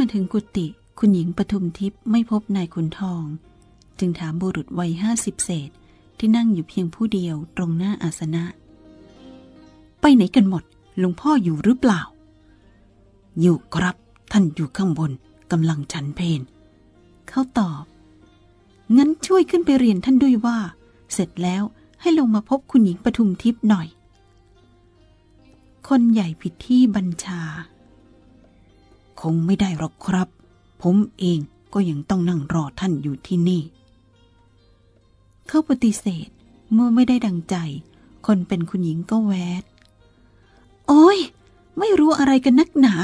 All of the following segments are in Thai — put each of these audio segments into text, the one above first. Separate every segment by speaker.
Speaker 1: มาถึงกุฏิคุณหญิงปทุมทิพย์ไม่พบนายขุนทอง จึงถามบุรุษวัยห้าสิบเศษที่นั่งอยู่เพียงผู้เดียวตรงหน้าอาสนะ ไปไหนกันหมดหลวงพ่ออยู่หรือเปล่า อยู่ครับ ท่านอยู่ข้างบนกำลังฉันเพนเขาตอบ งั้นช่วยขึ้นไปเรียนท่านด้วยว่า เสร็จแล้วให้ลงมาพบคุณหญิงปทุมทิพย์หน่อย คนใหญ่ผิดที่บัญชา คงไม่ได้หรอกครับ ผมเองก็ยังต้องนั่งรอท่านอยู่ที่นี่ เขาปฏิเสธเมื่อไม่ได้ดังใจ คนเป็นคุณหญิงก็แวด โอ้ย ไม่รู้อะไรกันนักหนา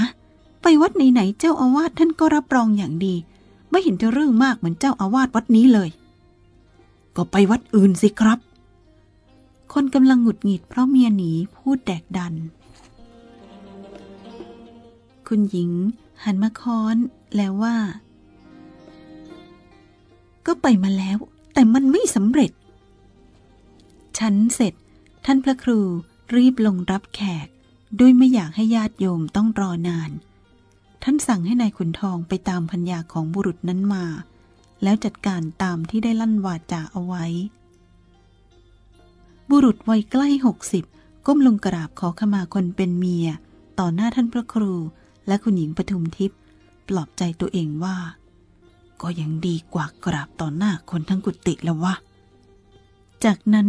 Speaker 1: ไปวัดไหนๆเจ้าอาวาสท่านก็รับรองอย่างดี ไม่เห็นจะเรื่องมากเหมือนเจ้าอาวาสวัดนี้เลย ก็ไปวัดอื่นสิครับ คนกำลังหงุดหงิดเพราะเมียหนีพูดแดกดัน คุณหญิง หันมาค้อนแล้วว่า ก็ไปมาแล้ว แต่มันไม่สำเร็จ ฉันเสร็จ ท่านพระครูรีบลงรับแขก ด้วยไม่อยากให้ญาติโยมต้องรอนาน ท่านสั่งให้ในายขุนทองไปตามพัญญาของบุรุษนั้นมา แล้วจัดการตามที่ได้ลั่นวาจาเอาไว้ บุรุษวัยใกล้หกสิบก้มลงกราบขอขมาคนเป็นเมีย ต่อหน้าท่านพระครู และคุณหญิงปทุมทิพย์ปลอบใจตัวเองว่า ก็ยังดีกว่ากราบต่อหน้าคนทั้งกุฏิแล้ววะ จากนั้น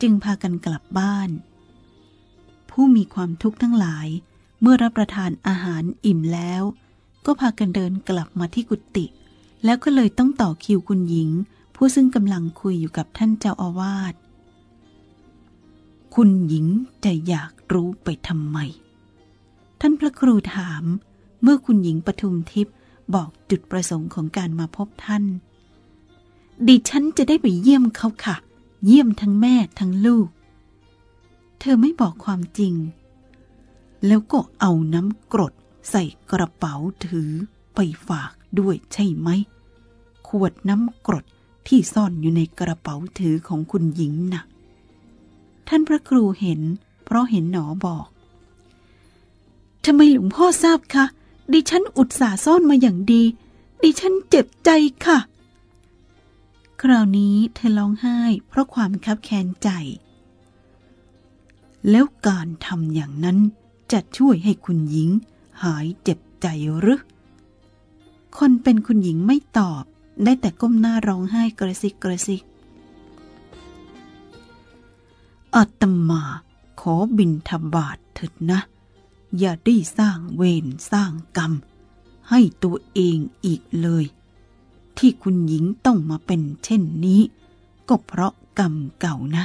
Speaker 1: จึงพากันกลับบ้าน ผู้มีความทุกข์ทั้งหลายเมื่อรับประทานอาหารอิ่มแล้ว ก็พากันเดินกลับมาที่กุฏิแล้วก็เลยต้องต่อคิวคุณหญิง ผู้ซึ่งกำลังคุยอยู่กับท่านเจ้าอาวาสคุณหญิงจะอยากรู้ไปทำไม ท่านพระครูถาม เมื่อคุณหญิงปทุมทิพย์บอกจุดประสงค์ของการมาพบท่าน ดิฉันจะได้ไปเยี่ยมเขาค่ะ เยี่ยมทั้งแม่ทั้งลูก เธอไม่บอกความจริง แล้วก็เอาน้ำกรดใส่กระเป๋าถือไปฝากด้วยใช่ไหม ขวดน้ำกรดที่ซ่อนอยู่ในกระเป๋าถือของคุณหญิงนะ่ะ ท่านพระครูเห็น เพราะเห็นหนอบอก ทำไมหลวงพ่อทราบคะ ดิฉันอุตส่าห์ซ่อนมาอย่างดี ดิฉันเจ็บใจค่ะ คราวนี้เธอร้องไห้เพราะความคับแค้นใจ แล้วการทำอย่างนั้นจะช่วยให้คุณหญิงหายเจ็บใจหรือ คนเป็นคุณหญิงไม่ตอบ ได้แต่ก้มหน้าร้องไห้กระซิกกระซิกอาตมาขอบินทบาทเถิดนะ อย่าได้สร้างเวรสร้างกรรม ให้ตัวเองอีกเลย ที่คุณหญิงต้องมาเป็นเช่นนี้ ก็เพราะกรรมเก่านะ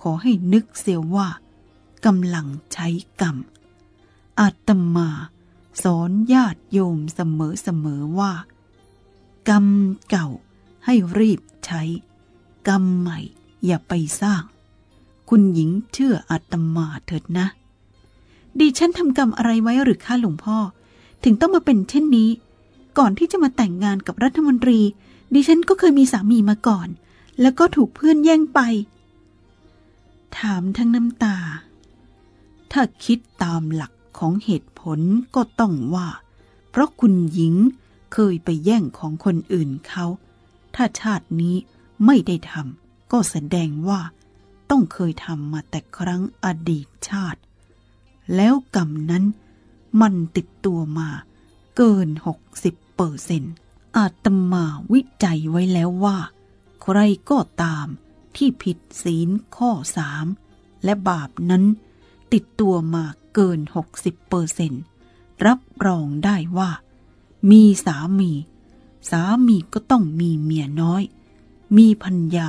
Speaker 1: ขอให้นึกเสียว่ากำลังใช้กรรม อาตมาสอนญาติโยมเสมอๆว่า กรรมเก่าให้รีบใช้ กรรมใหม่อย่าไปสร้าง คุณหญิงเชื่ออาตมาเถิดนะ ดิฉันทำกรรมอะไรไว้หรือข้าหลวงพ่อ ถึงต้องมาเป็นเช่นนี้ ก่อนที่จะมาแต่งงานกับรัฐมนตรี ดิฉันก็เคยมีสามีมาก่อน แล้วก็ถูกเพื่อนแย่งไป ถามทั้งน้ำตา ถ้าคิดตามหลักของเหตุผลก็ต้องว่า เพราะคุณหญิงเคยไปแย่งของคนอื่นเขา ถ้าชาตินี้ไม่ได้ทำก็แสดงว่า ต้องเคยทำมาแต่ครั้งอดีตชาติ แล้วกรรมนั้นมันติดตัวมาเกิน 60เปอร์เซนอาตมาวิจัยไว้แล้วว่า ใครก็ตามที่ผิดศีลข้อสามและบาปนั้นติดตัวมาเกิน 60เปอร์เซนรับรองได้ว่า มีสามี สามีก็ต้องมีเมียน้อย มีพัญญา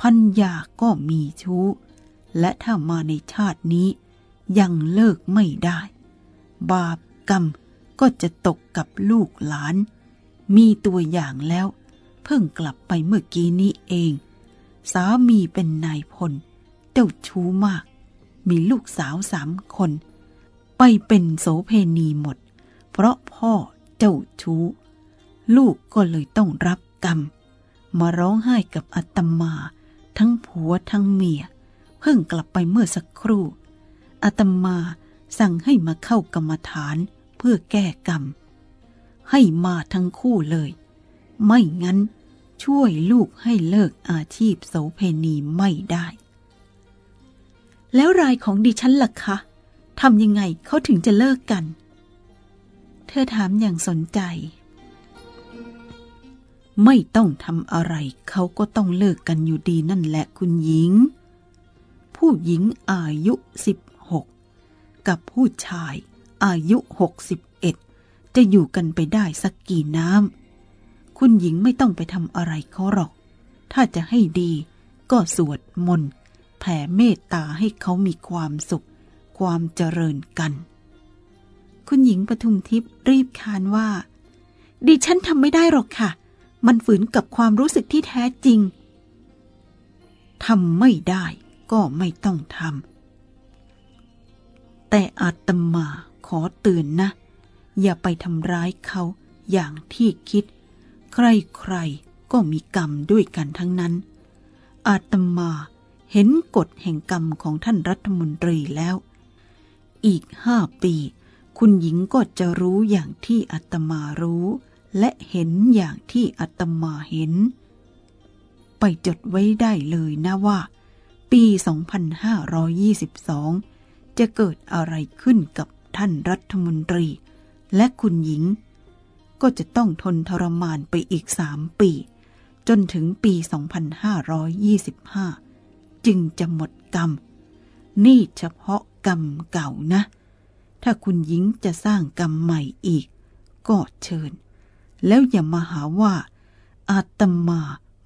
Speaker 1: พัญญาก็มีชู้ และถ้ามาในชาตินี้ ยังเลิกไม่ได้ บาปกรรมก็จะตกกับลูกหลาน มีตัวอย่างแล้ว เพิ่งกลับไปเมื่อกี้นี้เอง สามีเป็นนายพล เจ้าชู้มาก มีลูกสาวสามคน ไปเป็นโสเพณีหมด เพราะพ่อเจ้าชู้ ลูกก็เลยต้องรับกรรม มาร้องไห้กับอาตมา ทั้งผัวทั้งเมีย เพิ่งกลับไปเมื่อสักครู่ อาตมาสั่งให้มาเข้ากรรมฐานเพื่อแก้กรรม ให้มาทั้งคู่เลย ไม่งั้นช่วยลูกให้เลิกอาชีพโสเพณีไม่ได้ แล้วรายของดิฉันล่ะคะทำยังไงเขาถึงจะเลิกกัน เธอถามอย่างสนใจ ไม่ต้องทำอะไรเขาก็ต้องเลิกกันอยู่ดีนั่นแหละคุณหญิง ผู้หญิงอายุสิบ กับผู้ชาย อายุหกสิบเอ็ดจะอยู่กันไปได้สักกี่น้ำ คุณหญิงไม่ต้องไปทำอะไรเขาหรอก ถ้าจะให้ดีก็สวดมนต์แผ่เมตตาให้เขามีความสุข ความเจริญกัน คุณหญิงปทุมทิพย์รีบคานว่า ดิฉันทำไม่ได้หรอกค่ะ มันฝืนกับความรู้สึกที่แท้จริงทำไม่ได้ก็ไม่ต้องทำ แต่อาตมาขอเตือนนะ อย่าไปทำร้ายเขาอย่างที่คิด ใครๆก็มีกรรมด้วยกันทั้งนั้น อาตมาเห็นกฎแห่งกรรมของท่านรัฐมนตรีแล้ว อีกห้าปี คุณหญิงก็จะรู้อย่างที่อาตมารู้ และเห็นอย่างที่อาตมาเห็น ไปจดไว้ได้เลยนะว่า ปี 2522 จะเกิดอะไรขึ้นกับท่านรัฐมนตรี และคุณหญิง ก็จะต้องทนทรมานไปอีกสามปี จนถึงปี 2525 จึงจะหมดกรรม นี่เฉพาะกรรมเก่านะ ถ้าคุณหญิงจะสร้างกรรมใหม่อีก ก็เชิญ แล้วอย่ามาหาว่า อาตมา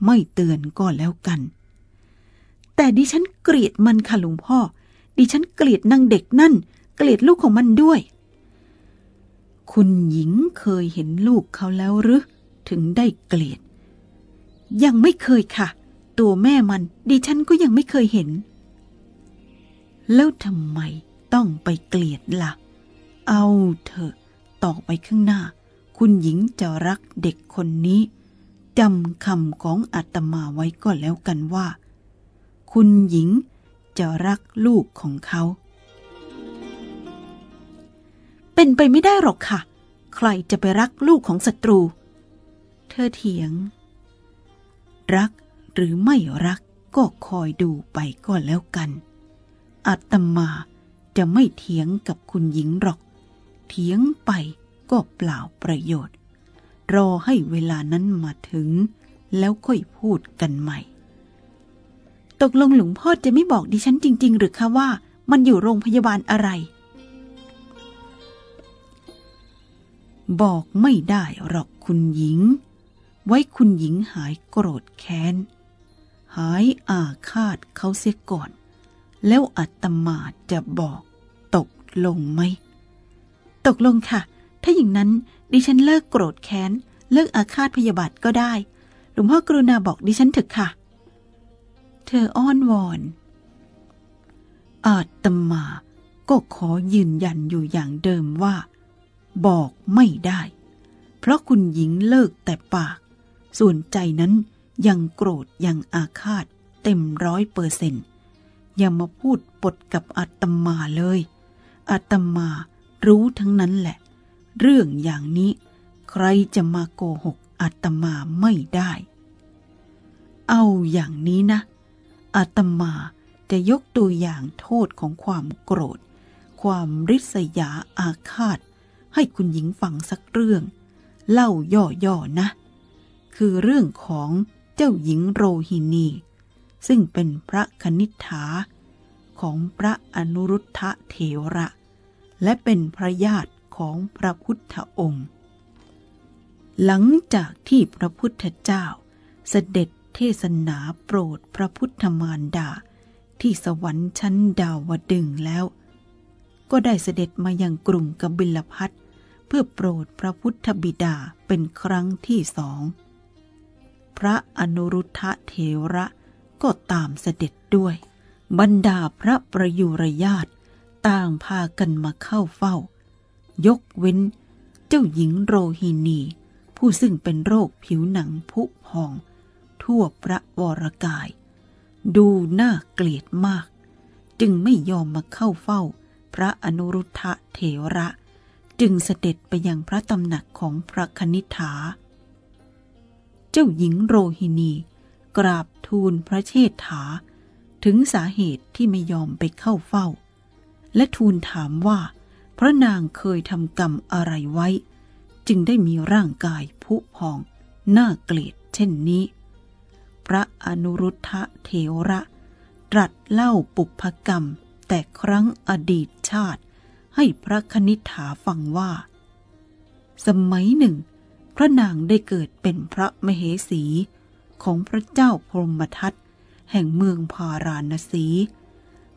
Speaker 1: ไม่เตือนก็แล้วกัน แต่ดิฉันเกลียดมันค่ะหลวงพ่อ ดิฉันเกลียดนางเด็กนั่น เกลียดลูกของมันด้วย คุณหญิงเคยเห็นลูกเขาแล้วหรือถึงได้เกลียด ยังไม่เคยค่ะ ตัวแม่มันดิฉันก็ยังไม่เคยเห็น แล้วทำไมต้องไปเกลียดละ่ะ เอาเถอะต่อไปข้างหน้า คุณหญิงจะรักเด็กคนนี้จำคำของอาตมาไว้ก็แล้วกันว่า คุณหญิง จะรักลูกของเขา เป็นไปไม่ได้หรอกค่ะ ใครจะไปรักลูกของศัตรู เธอเถียง รักหรือไม่รักก็คอยดูไปก็แล้วกัน อาตมาจะไม่เถียงกับคุณหญิงหรอก เถียงไปก็เปล่าประโยชน์ รอให้เวลานั้นมาถึง แล้วค่อยพูดกันใหม่ ตกลงหลวงพ่อจะไม่บอกดิฉันจริง ๆ หรือคะว่ามันอยู่โรงพยาบาลอะไร บอกไม่ได้หรอกคุณหญิง ไว้คุณหญิงหายโกรธแค้น หายอาฆาตเขาเสียก่อน แล้วอาตมาจะบอกตกลงไหม ตกลงค่ะ ถ้าอย่างนั้นดิฉันเลิกโกรธแค้น เลิกอาฆาตพยาบาทก็ได้ หลวงพ่อกรุณาบอกดิฉันเถอะค่ะ ธออ้อนวอน อาตมาก็ขอยืนยันอยู่อย่างเดิมว่า บอกไม่ได้ เพราะคุณหญิงเลิกแต่ปาก ส่วนใจนั้นยังโกรธยังอาฆาตเต็มร้อยเปอร์เซ็นต์อย่ามาพูดปดกับอาตมาเลยอาตมารู้ทั้งนั้นแหละ เรื่องอย่างนี้ ใครจะมาโกหกอาตมาไม่ได้ เอาอย่างนี้นะ อาตมาจะยกตัวอย่างโทษของความโกรธ ความริษยาอาฆาต ให้คุณหญิงฟังสักเรื่อง เล่าย่อๆนะ คือเรื่องของเจ้าหญิงโรฮินี ซึ่งเป็นพระคณิษฐา ของพระอนุรุทธะเถระ และเป็นพระญาติของพระพุทธองค์ หลังจากที่พระพุทธเจ้าเสด็จ เทศนาโปรดพระพุทธมารดา ที่สวรรค์ชั้นดาวดึงแล้ว ก็ได้เสด็จมายังกรุงกบิลพัทเพื่อโปรดพระพุทธบิดาเป็นครั้งที่สอง พระอนุรุทธะเถระก็ตามเสด็จด้วย บรรดาพระประยุรญาติต่างพากันมาเข้าเฝ้า ยกเว้น เจ้าหญิงโรฮินี ผู้ซึ่งเป็นโรคผิวหนังผุพอง ทั่วพระวรกาย ดูน่าเกลียดมาก จึงไม่ยอมมาเข้าเฝ้า พระอนุรุทธะเถระ จึงเสด็จไปยังพระตำหนักของพระคณิษฐา เจ้าหญิงโรฮินี กราบทูลพระเชษฐา ถึงสาเหตุที่ไม่ยอมไปเข้าเฝ้า และทูลถามว่า พระนางเคยทำกรรมอะไรไว้ จึงได้มีร่างกายผุพองน่าเกลียดเช่นนี้ พระอนุรุทธะเถระ ตรัสเล่าปุพกรรม แต่ครั้งอดีตชาติ ให้พระคณิษฐาฟังว่า สมัยหนึ่ง พระนางได้เกิดเป็นพระมเหสี ของพระเจ้าพรหมทัตแห่งเมืองพาราณสี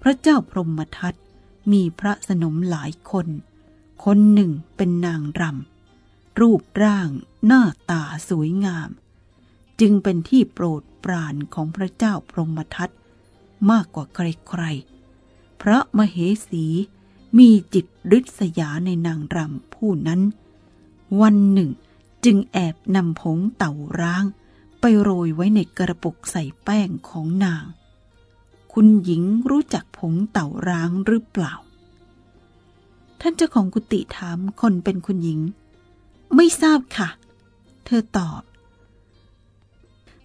Speaker 1: พระเจ้าพรหมทัตมีพระสนมหลายคน คนหนึ่งเป็นนางรำรูปร่างหน้าตาสวยงาม จึงเป็นที่โปรดปรานของพระเจ้าพรหมทัตมากกว่าใครๆ พระมเหสีมีจิตริษยาในนางรำผู้นั้น วันหนึ่งจึงแอบนำผงเต่าร้าง ไปโรยไว้ในกระปุกใส่แป้งของนาง คุณหญิงรู้จักผงเต่าร้างหรือเปล่า ท่านเจ้าของกุฏิถามคนเป็นคุณหญิง ไม่ทราบค่ะ เธอตอบ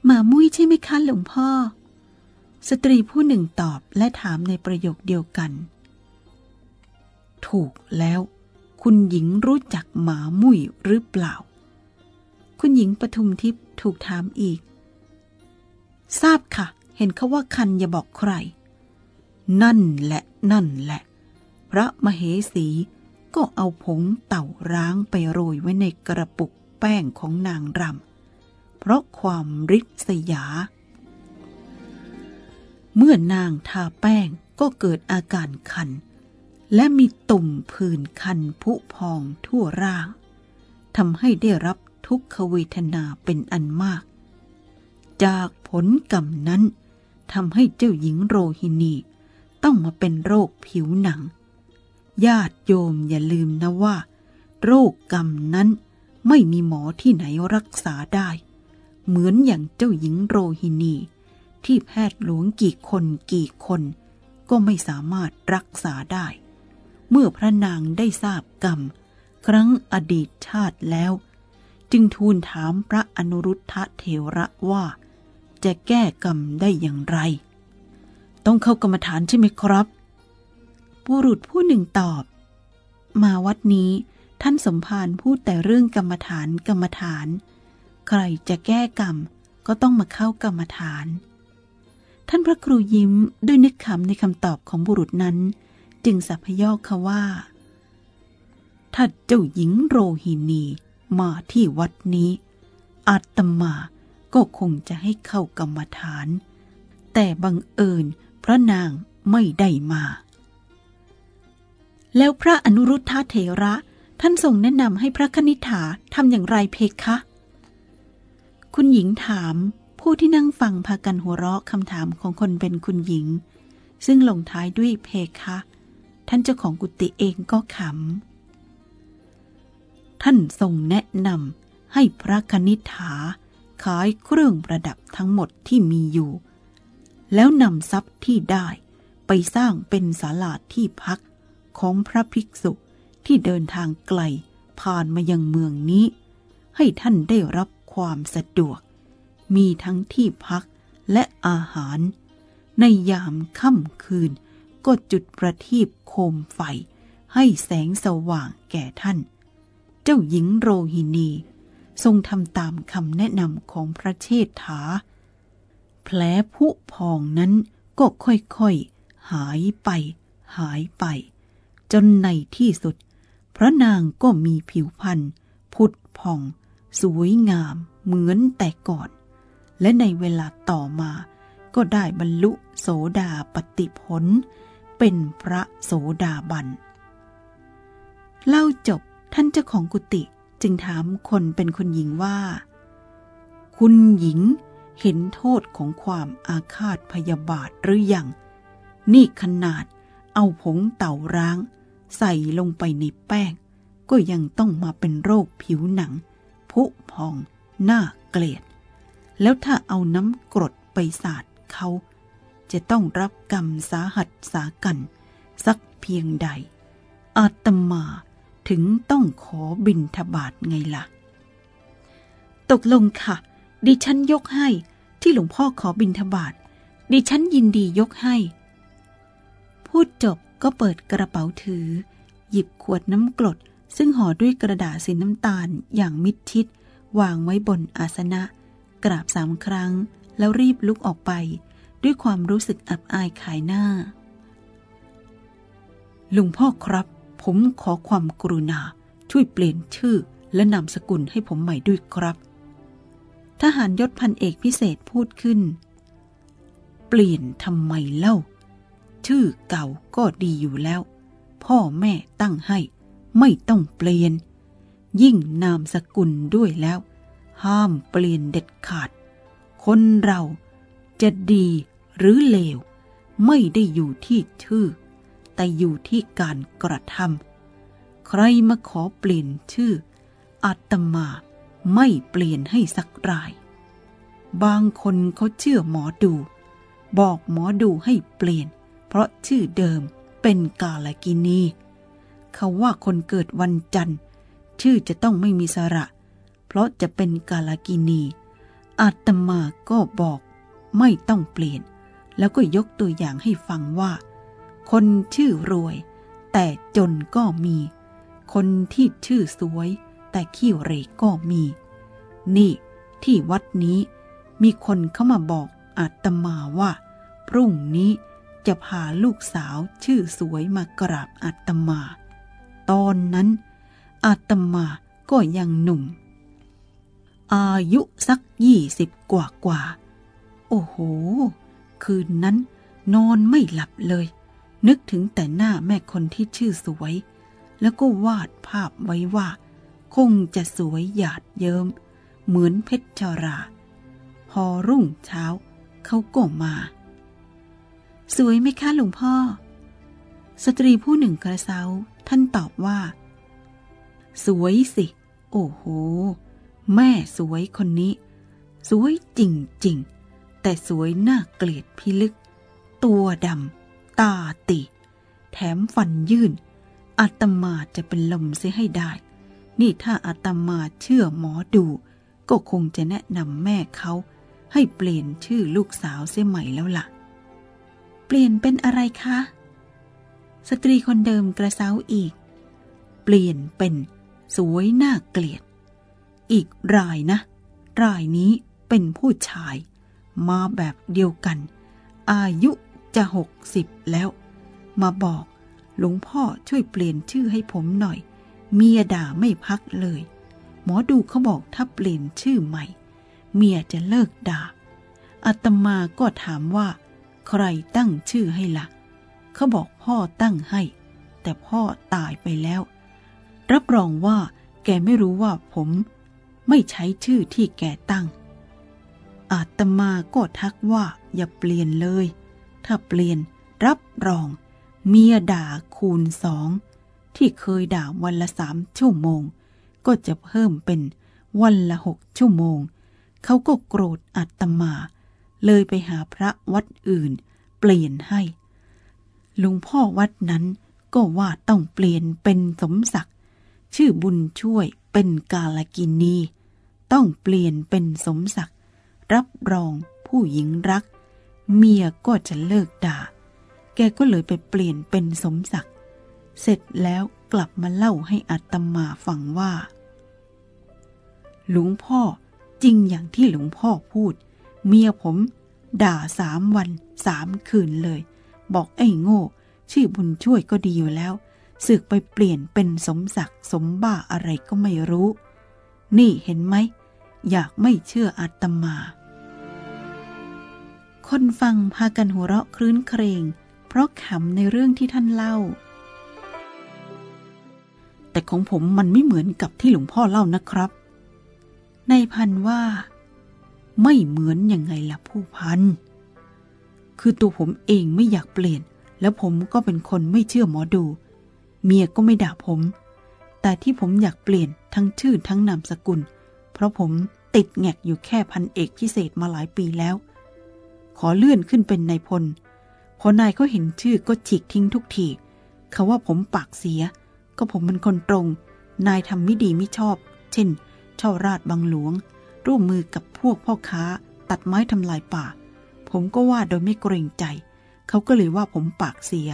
Speaker 1: หมามุ้ยใช่ไหมคะหลวงพ่อ สตรีผู้หนึ่งตอบและถามในประโยคเดียวกัน ถูกแล้ว คุณหญิงรู้จักหมามุ้ยหรือเปล่า คุณหญิงปทุมทิพย์ถูกถามอีก ทราบค่ะ เห็นเขาว่าคันอย่าบอกใคร นั่นแหละนั่นแหละ พระมเหสีก็เอาผงเต่าร้างไปโรยไว้ในกระปุกแป้งของนางรำ เพราะความริษยา เมื่อนางทาแป้งก็เกิดอาการคัน และมีตุ่มผื่นคันผุพองทั่วร่างทำให้ได้รับทุกขเวทนาเป็นอันมาก จากผลกรรมนั้นทำให้เจ้าหญิงโรฮินีต้องมาเป็นโรคผิวหนัง ญาติโยมอย่าลืมนะว่า โรคกรรมนั้นไม่มีหมอที่ไหนรักษาได้ เหมือนอย่างเจ้าหญิงโรฮินี ที่แพทย์หลวงกี่คนกี่คนก็ไม่สามารถรักษาได้ เมื่อพระนางได้ทราบกรรม ครั้งอดีตชาติแล้ว จึงทูลถามพระอนุรุทธะเถระว่า จะแก้กรรมได้อย่างไร ต้องเข้ากรรมฐานใช่ไหมครับบุรุษผู้หนึ่งตอบ มาวัดนี้ท่านสมภารพูดแต่เรื่องกรรมฐานกรรมฐาน ใครจะแก้กรรมก็ต้องมาเข้ากรรมฐาน ท่านพระครูยิ้มด้วยนึกคำในคำตอบของบุรุษนั้น จึงสัพยอกเขาว่า ถ้าเจ้าหญิงโรฮินีมาที่วัดนี้อาตมาก็คงจะให้เข้ากรรมฐาน แต่บังเอิญพระนางไม่ได้มา แล้วพระอนุรุทธาเถระท่านทรงแนะนำให้พระคณิ t าทำอย่างไรเพคะ คุณหญิงถามผู้ที่นั่งฟังพากันหัวเราะคำถามของคนเป็นคุณหญิง ซึ่งลงท้ายด้วยเพคะ ท่านเจ้าของกุฏิเองก็ขำ ท่านทรงแนะนำให้พระคณิษฐาขายเครื่องประดับทั้งหมดที่มีอยู่ แล้วนำทรัพย์ที่ได้ไปสร้างเป็นศาลาที่พักของพระภิกษุที่เดินทางไกลผ่านมายังเมืองนี้ ให้ท่านได้รับ ความสะดวก มีทั้งที่พักและอาหาร ในยามค่ำคืน ก็จุดประทีปโคมไฟ ให้แสงสว่างแก่ท่าน เจ้าหญิงโรฮินี ทรงทำตามคำแนะนำของพระเชษฐา แผลผุพองนั้นก็ค่อยๆ หายไป หายไป จนในที่สุด พระนางก็มีผิวพรรณพุดพอง สวยงามเหมือนแต่ก่อน และในเวลาต่อมา ก็ได้บรรลุโสดาปติผล เป็นพระโสดาบัน เล่าจบท่านเจ้าของกุฏิจึงถามคนเป็นคุณหญิงว่า คุณหญิงเห็นโทษของความอาฆาตพยาบาทหรืออยัง นี่ขนาดเอาผงเต่าร้าง ใส่ลงไปในแป้ง ก็ยังต้องมาเป็นโรคผิวหนัง ผุพองหน้าเกลียด แล้วถ้าเอาน้ำกรดไปสาดเขา จะต้องรับกรรมสาหัสสากัน สักเพียงใด อาตมาถึงต้องขอบินทบาทไงล่ะ ตกลงค่ะ ดิฉันยกให้ที่หลวงพ่อขอบินทบาทดิฉันยินดียกให้ พูดจบก็เปิดกระเป๋าถือ หยิบขวดน้ำกรด ซึ่งห่อด้วยกระดาษสีน้ำตาลอย่างมิดชิด วางไว้บนอาสนะ กราบสามครั้ง แล้วรีบลุกออกไป ด้วยความรู้สึกอับอายขายหน้า ลุงพ่อครับ ผมขอความกรุณา ช่วยเปลี่ยนชื่อและนามสกุลให้ผมใหม่ด้วยครับ ทหารยศพันเอกพิเศษพูดขึ้น เปลี่ยนทำไมเล่า ชื่อเก่าก็ดีอยู่แล้ว พ่อแม่ตั้งให้ ไม่ต้องเปลี่ยน ยิ่งนามสกุลด้วยแล้ว ห้ามเปลี่ยนเด็ดขาด คนเราจะดีหรือเลว ไม่ได้อยู่ที่ชื่อ แต่อยู่ที่การกระทำใครมาขอเปลี่ยนชื่ออาตมาไม่เปลี่ยนให้สักราย บางคนเขาเชื่อหมอดู บอกหมอดูให้เปลี่ยน เพราะชื่อเดิมเป็นกาลกินี เขาว่าคนเกิดวันจันทร์ ชื่อจะต้องไม่มีสระ เพราะจะเป็นกาลกินี อาตมาก็บอกไม่ต้องเปลี่ยน แล้วก็ยกตัวอย่างให้ฟังว่า คนชื่อรวย แต่จนก็มี คนที่ชื่อสวย แต่ขี้เหรก็มี นี่ที่วัดนี้มีคนเข้ามาบอกอาตมาว่า พรุ่งนี้จะพาลูกสาวชื่อสวยมากราบอาตมา ตอนนั้น อาตมาก็ยังหนุ่ม อายุสักยี่สิบกว่ากว่า โอ้โห คืนนั้นนอนไม่หลับเลย นึกถึงแต่หน้าแม่คนที่ชื่อสวย แล้วก็วาดภาพไว้ว่า คงจะสวยหยาดเยิม้ม เหมือนเพชรชรา พอรุ่งเช้าเขาก็มา สวยไหมคะหลวงพ่อ สตรีผู้หนึ่งกระเซา ท่านตอบว่า สวยสิ โอ้โห แม่สวยคนนี้ สวยจริงๆ แต่สวยน่าเกลียดพิลึก ตัวดำตาติ แถมฟันยื่นอาตมาจะเป็นลมเสียให้ได้ นี่ถ้าอาตมาเชื่อหมอดู ก็คงจะแนะนำแม่เขาให้เปลี่ยนชื่อลูกสาวเสียใหม่แล้วล่ะ เปลี่ยนเป็นอะไรคะ สตรีคนเดิมกระเซ้าอีก เปลี่ยนเป็น สวยน่าเกลียด อีกรายนะ รายนี้เป็นผู้ชาย มาแบบเดียวกัน อายุจะหกสิบแล้ว มาบอกหลวงพ่อช่วยเปลี่ยนชื่อให้ผมหน่อย เมียด่าไม่พักเลย หมอดูเขาบอกถ้าเปลี่ยนชื่อใหม่ เมียจะเลิกด่าอาตมาก็ถามว่า ใครตั้งชื่อให้ละ่ะ เขาบอกพ่อตั้งให้ แต่พ่อตายไปแล้ว รับรองว่าแกไม่รู้ว่าผมไม่ใช้ชื่อที่แกตั้ง อาตมาก็ทักว่าอย่าเปลี่ยนเลย ถ้าเปลี่ยนรับรอง เมียด่าคูณสอง ที่เคยด่าวันละสามชั่วโมง ก็จะเพิ่มเป็นวันละหกชั่วโมง เขาก็โกรธอาตมา เลยไปหาพระวัดอื่น เปลี่ยนให้ ลุงพ่อวัดนั้นก็ว่าต้องเปลี่ยนเป็นสมศักดิ์ชื่อบุญช่วยเป็นกาลกินีต้องเปลี่ยนเป็นสมศักดิ์รับรองผู้หญิงรัก เมียก็จะเลิกด่า แกก็เลยไปเปลี่ยนเป็นสมศักดิ์เสร็จแล้วกลับมาเล่าให้อัตมาฟังว่า หลวงพ่อจริงอย่างที่หลวงพ่อพูด เมียผม ด่าสามวันสามคืนเลย บอกไอ้โง่ ชื่อบุญช่วยก็ดีอยู่แล้ว สึกไปเปลี่ยนเป็นสมศักดิ์สมบ้าอะไรก็ไม่รู้ นี่เห็นไหม อยากไม่เชื่ออาตมา คนฟังพากันหัวเราะครื้นเครง เพราะขำในเรื่องที่ท่านเล่า แต่ของผมมันไม่เหมือนกับที่หลวงพ่อเล่านะครับในพันว่า ไม่เหมือนยังไงล่ะผู้พัน คือตัวผมเองไม่อยากเปลี่ยน แล้วผมก็เป็นคนไม่เชื่อหมอดู เมียก็ไม่ด่าผม แต่ที่ผมอยากเปลี่ยนทั้งชื่อทั้งนามสกุล เพราะผมติดแงกอยู่แค่พันเอกพิเศษมาหลายปีแล้ว ขอเลื่อนขึ้นเป็นนายพล พอนายเขาเห็นชื่อก็ฉีกทิ้งทุกทีเขาว่าผมปากเสีย ก็ผมเป็นคนตรง นายทำไม่ดีไม่ชอบ เช่นช่อราดบางหลวง ร่วมมือกับพวกพ่อค้า ตัดไม้ทำลายป่า ผมก็ว่าโดยไม่เกรงใจ เขาก็เลยว่าผมปากเสีย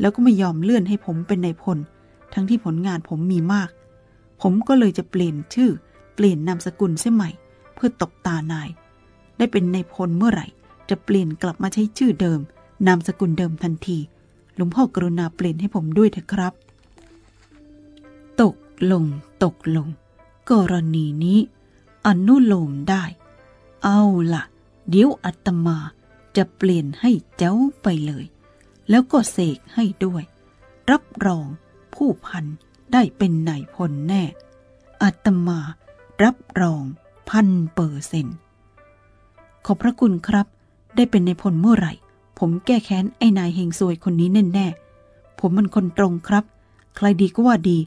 Speaker 1: แล้วก็ไม่ยอมเลื่อนให้ผมเป็นนายพล ทั้งที่ผลงานผมมีมาก ผมก็เลยจะเปลี่ยนชื่อ เปลี่ยนนามสกุลเสียใหม่ เพื่อตบตานาย ได้เป็นนายพลเมื่อไหร่ จะเปลี่ยนกลับมาใช้ชื่อเดิม นามสกุลเดิมทันที หลวงพ่อกรุณาเปลี่ยนให้ผมด้วยเถอะครับ ตกลง ตกลง กรณีนี้อนุโลมได้ เอาละ เดี๋ยวอาตมาจะเปลี่ยนให้เจ้าไปเลย แล้วก็เสกให้ด้วย รับรองผู้พันได้เป็นนายพลแน่อาตมารับรองพันเปอร์เซ็นต์ขอบพระคุณครับ ได้เป็นนายพลเมื่อไหร่ ผมแก้แค้นไอ้นายเฮงซวยคนนี้แน่ๆผมมันคนตรงครับ ใครดีก็ว่าดี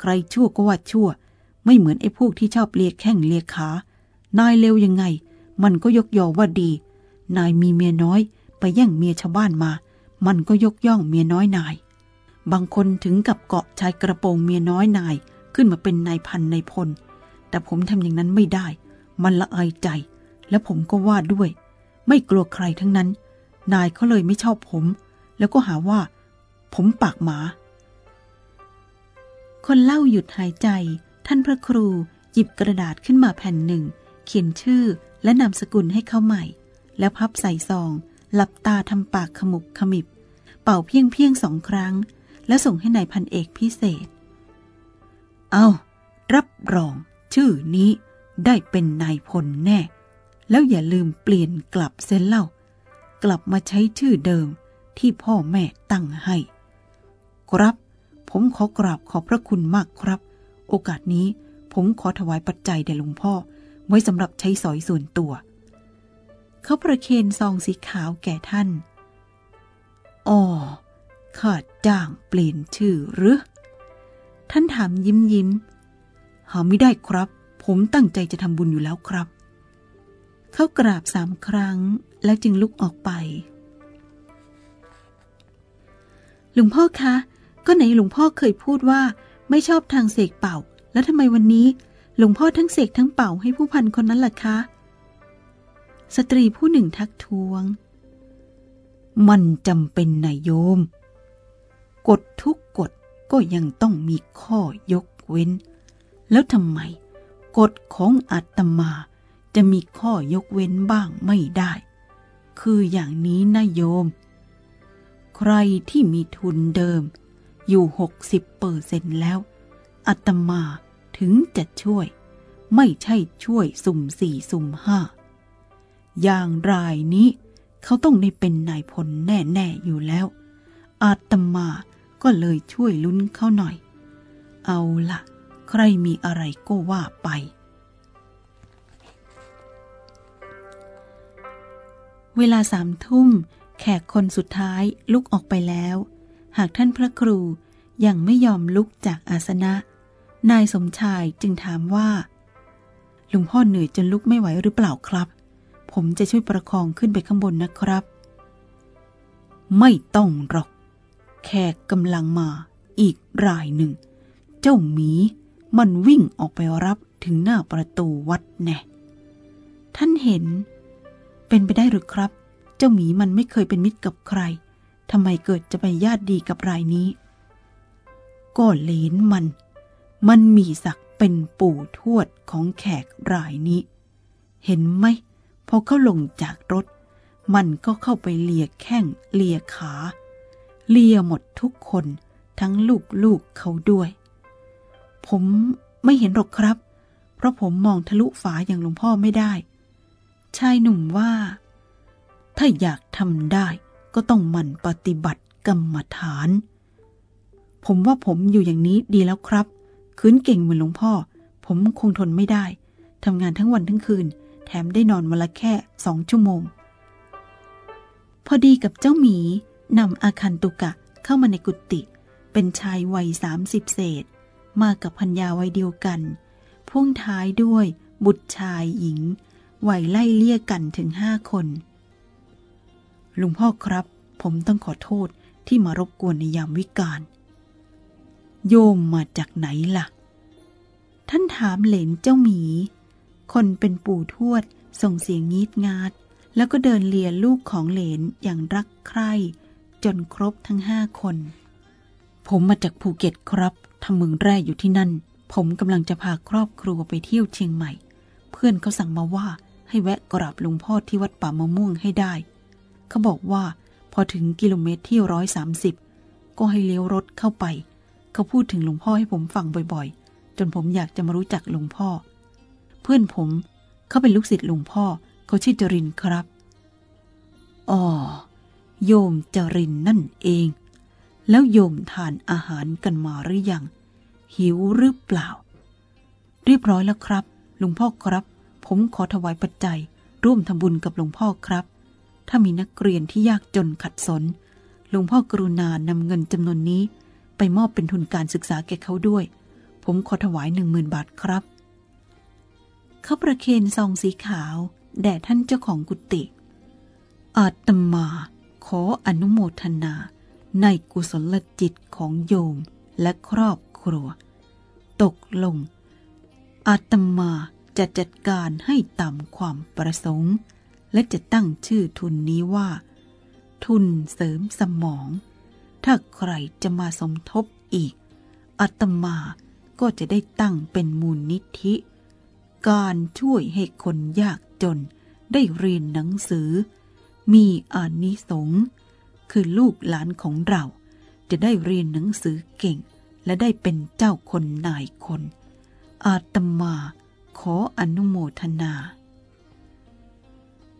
Speaker 1: ใครชั่วก็ว่าชั่ว ไม่เหมือนไอ้พวกที่ชอบเลียแข้งเลียขานายเลวยังไง มันก็ยกยอว่าดี นายมีเมียน้อย ไปแย่งเมียชาวบ้านมา มันก็ยกย่องเมียน้อยนาย บางคนถึงกับเกาะชายกระโปรงเมียน้อยนายขึ้นมาเป็นนายพันนายพล แต่ผมทำอย่างนั้นไม่ได้ มันละอายใจ และผมก็ว่าด้วย ไม่กลัวใครทั้งนั้น นายเขาเลยไม่ชอบผม แล้วก็หาว่า ผมปากหมา คนเล่าหยุดหายใจ ท่านพระครูหยิบกระดาษขึ้นมาแผ่นหนึ่ง เขียนชื่อ และนามสกุลให้เขาใหม่ แล้วพับใส่ซอง หลับตาทำปากขมุบขมิบ เป่าเพียงเพียงสองครั้ง แล้วส่งให้ในายพันเอกพิเศษ เอา รับรอง ชื่อนี้ได้เป็นนายพลแน่ แล้วอย่าลืมเปลี่ยนกลับเส้นเล่า กลับมาใช้ชื่อเดิมที่พ่อแม่ตั้งให้ ครับ ผมขอกราบขอบพระคุณมากครับ โอกาสนี้ผมขอถวายปัจจัยแด่หลวงพ่อ ไว้สำหรับใช้สอยส่วนตัว เขาประเคนซองสีขาวแก่ท่านอ๋อข้าจ้างเปลี่ยนชื่อหรือ ท่านถามยิ้มยิ้ม หาไม่ได้ครับ ผมตั้งใจจะทำบุญอยู่แล้วครับ เขากราบสามครั้งแล้วจึงลุกออกไป หลวงพ่อคะ ก็ไหนหลวงพ่อเคยพูดว่าไม่ชอบทางเสกเป่า แล้วทำไมวันนี้ หลวงพ่อทั้งเสกทั้งเป่าให้ผู้พันคนนั้นล่ะคะ สตรีผู้หนึ่งทักท้วง มันจำเป็นนายโยม กฎทุกกฎก็ยังต้องมีข้อยกเว้น แล้วทำไมกฎของอาตมาจะมีข้อยกเว้นบ้างไม่ได้ คืออย่างนี้นะโยม ใครที่มีทุนเดิมอยู่หกสิบเปอร์เซ็นแล้วอาตมา ถึงจะช่วย ไม่ใช่ช่วยสุ่มสี่สุ่มห้า อย่างรายนี้เขาต้องได้เป็นนายพลแน่ๆอยู่แล้ว อาตมาก็เลยช่วยลุ้นเขาหน่อย เอาละใครมีอะไรก็ว่าไป เวลาสามทุ่ม แขกคนสุดท้ายลุกออกไปแล้ว หากท่านพระครูยังไม่ยอมลุกจากอาสนะ นายสมชายจึงถามว่าลวงพ่อเหนื่อยจนลุกไม่ไหวหรือเปล่าครับ ผมจะช่วยประคองขึ้นไปข้างบนนะครับ ไม่ต้องหรอก แขกกำลังมาอีกรายหนึ่ง เจ้าหมีมันวิ่งออกไปรับถึงหน้าประตูวัดแน่ท่านเห็น เป็นไปได้หรือครับ เจ้าหมีมันไม่เคยเป็นมิตรกับใครทำไมเกิดจะไปญาติดีกับรายนี้ก็เลนมัน มันมีศักดิ์เป็นปู่ทวดของแขกรายนี้ เห็นไหมพอเขาลงจากรถ มันก็เข้าไปเลียแข้งเลียขา เลียหมดทุกคนทั้งลูกลูกเขาด้วย ผมไม่เห็นหรอกครับ เพราะผมมองทะลุฝาอย่างหลวงพ่อไม่ได้ ชายหนุ่มว่า ถ้าอยากทำได้ก็ต้องหมั่นปฏิบัติกรรมฐาน ผมว่าผมอยู่อย่างนี้ดีแล้วครับ คืนเก่งเหมือนหลวงพ่อ ผมคงทนไม่ได้ทำงานทั้งวันทั้งคืน แถมได้นอนวันละแค่สองชั่วโมง พอดีกับเจ้าหมีนำอาคันตุกะเข้ามาในกุฏิเป็นชายวัยสามสิบเศษ มากับพัญญาวัยเดียวกัน พ่วงท้ายด้วย บุตรชายหญิงวัยไล่เลี่ยกันถึงห้าคนหลวงพ่อครับ ผมต้องขอโทษที่มารบกวนในยามวิกาล โยมมาจากไหนล่ะ ท่านถามเหลนเจ้าหมี คนเป็นปู่ทวดส่งเสียงงีดงาด แล้วก็เดินเลียลูกของเหลนอย่างรักใคร่จนครบทั้งห้าคน ผมมาจากภูเก็ตครับทำเมืองแร่อยู่ที่นั่น ผมกำลังจะพาครอบครัวไปเที่ยวเชียงใหม่ เพื่อนเขาสั่งมาว่าให้แวะกราบหลวงพ่อที่วัดป่ามะม่วงให้ได้ เขาบอกว่าพอถึงกิโลเมตรที่ร้อยสามสิบก็ให้เลี้ยวรถเข้าไป เขาพูดถึงหลวงพ่อให้ผมฟังบ่อยๆ จนผมอยากจะมารู้จักหลวงพ่อ เพื่อนผมเขาเป็นลูกศิษย์หลวงพ่อ เขาชื่อจรินครับอ๋อโยมจรินนั่นเอง แล้วโยมทานอาหารกันมาหรือยัง หิวหรือเปล่า เรียบร้อยแล้วครับหลวงพ่อครับ ผมขอถวายปัจจัย ร่วมทำบุญกับหลวงพ่อครับ ถ้ามีนักเรียนที่ยากจนขัดสนหลวงพ่อกรุณานำเงินจำนวนนี้ ไปมอบเป็นทุนการศึกษาแก่เขาด้วย ผมขอถวายหนึ่งหมื่นบาทครับ เขาประเคนซองสีขาว แด่ท่านเจ้าของกุฏิ อาตมา ขออนุโมทนา ในกุศลจิตของโยมและครอบครัว ตกลง อาตมาจะจัดการให้ตามความประสงค์ และจะตั้งชื่อทุนนี้ว่า ทุนเสริมสมอง ถ้าใครจะมาสมทบอีกอาตมาก็จะได้ตั้งเป็นมูลนิธิ การช่วยให้คนยากจนได้เรียนหนังสือ มีอานิสงส์คือลูกหลานของเราจะได้เรียนหนังสือเก่ง และได้เป็นเจ้าคนนายคน อาตมาขออนุโมทนา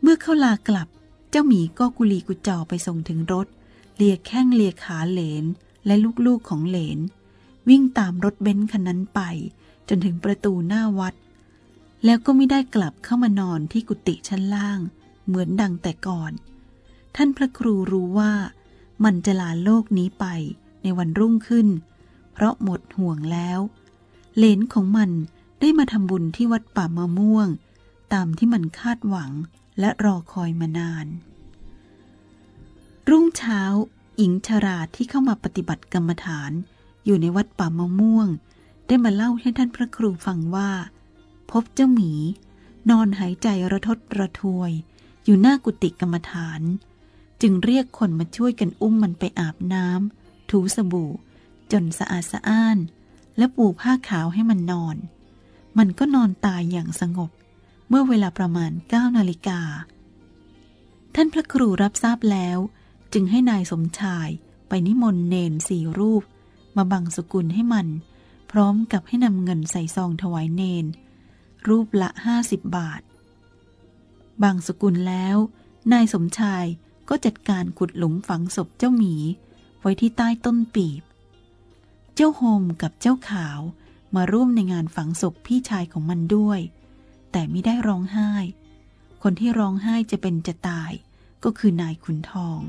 Speaker 1: เมื่อเขาลากลับ เจ้าหมีก็กุลีกุจอไปส่งถึงรถ เลียแข้งเลียขาเหลนและลูกๆของเหลน วิ่งตามรถเบนซ์คันนั้นไป จนถึงประตูหน้าวัด แล้วก็ไม่ได้กลับเข้ามานอนที่กุฏิชั้นล่าง เหมือนดังแต่ก่อน ท่านพระครูรู้ว่า มันจะลาโลกนี้ไปในวันรุ่งขึ้น เพราะหมดห่วงแล้วเลนของมันได้มาทำบุญที่วัดป่ามะม่วง ตามที่มันคาดหวังและรอคอยมานาน รุ่งเช้า หญิงชราที่เข้ามาปฏิบัติกรรมฐาน อยู่ในวัดป่ามะม่วง ได้มาเล่าให้ท่านพระครูฟังว่า พบเจ้าหมี นอนหายใจระทดระทวย อยู่หน้ากุฏิกรรมฐาน จึงเรียกคนมาช่วยกันอุ้มมันไปอาบน้ำถูสบู่ จนสะอาดสะอ้าน และปูผ้าขาวให้มันนอน มันก็นอนตายอย่างสงบ เมื่อเวลาประมาณ9นาฬิกาท่านพระครูรับทราบแล้ว จึงให้นายสมชายไปนิมนต์เนนสี่รูป มาบังสกุลให้มัน พร้อมกับให้นำเงินใส่ซองถวายเนน รูปละห้าสิบบาท บางสกุลแล้ว นายสมชายก็จัดการขุดหลุมฝังศพเจ้าหมี ไว้ที่ใต้ต้นปีบ เจ้าโฮมกับเจ้าขาวมาร่วมในงานฝังศพพี่ชายของมันด้วย แต่ไม่ได้ร้องไห้ คนที่ร้องไห้จะเป็นจะตายก็คือนายขุนทอง